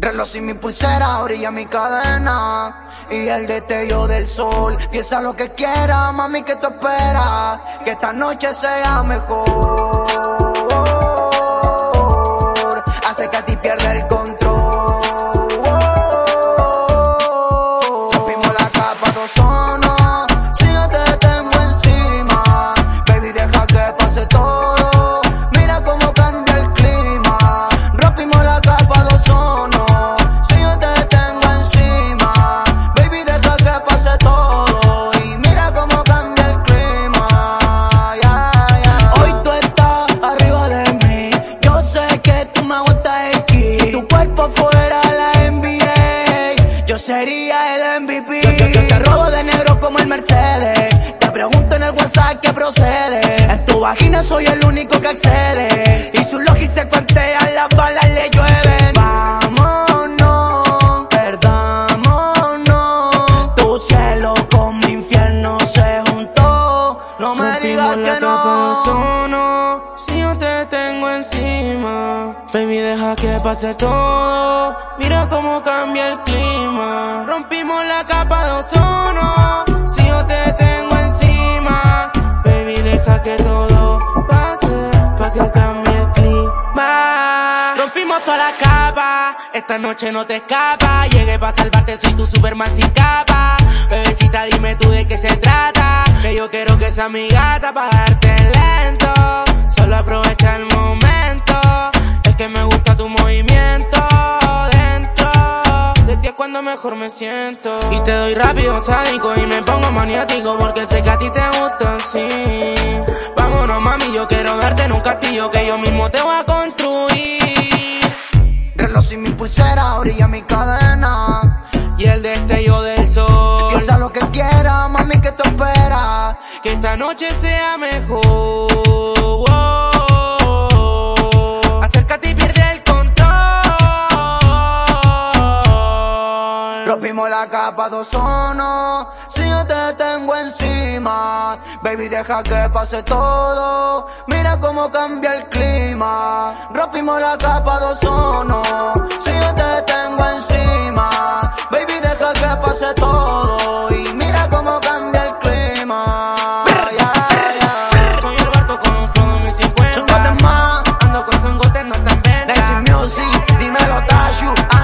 Reloj sin mi pulsera, orilla mi cadena. Y el destello del sol. Piensa lo que quiera, mami, que tú esperas. Que esta noche sea mejor. Fuera la NBA, yo sería el MVP. Yo, yo, yo te robo de negro como el Mercedes. Te pregunto en el WhatsApp que procede. En tu vagina soy el único que accede. Me digas Rompimos la que capa de no. ozono, si yo te tengo encima. Baby, deja que pase todo. Mira cómo cambia el clima. Rompimos la capa de ozono, si yo te tengo encima. Baby, deja que todo pase pa' que cambie el clima. Rompimos toda la capa, esta noche no te escapa. Llegué pa' salvarte, soy tu Superman sin capa. Bebecita, dime tú de qué se trata. Sea mi gata pa' darte lento. Solo aprovecha el momento. Es que me gusta tu movimiento dentro. De ti es cuando mejor me siento. Y te doy rápido, sádico y me pongo maniático porque sé que a ti te gusta así. Vámonos, mami, yo quiero darte en un castillo que yo mismo te voy a construir. Reloj sin mi pulsera, orilla mi cadena. Y el destello del sol. Piensa lo que quiera, mami, que esperas que esta noche sea mejor. Oh. Acércate y pierde el control. Rompimos la capa de ozono, si yo te tengo encima. Baby, deja que pase todo, mira cómo cambia el clima. Rompimos la capa de ozono, si yo te tengo encima. Baby, deja que pase todo. you.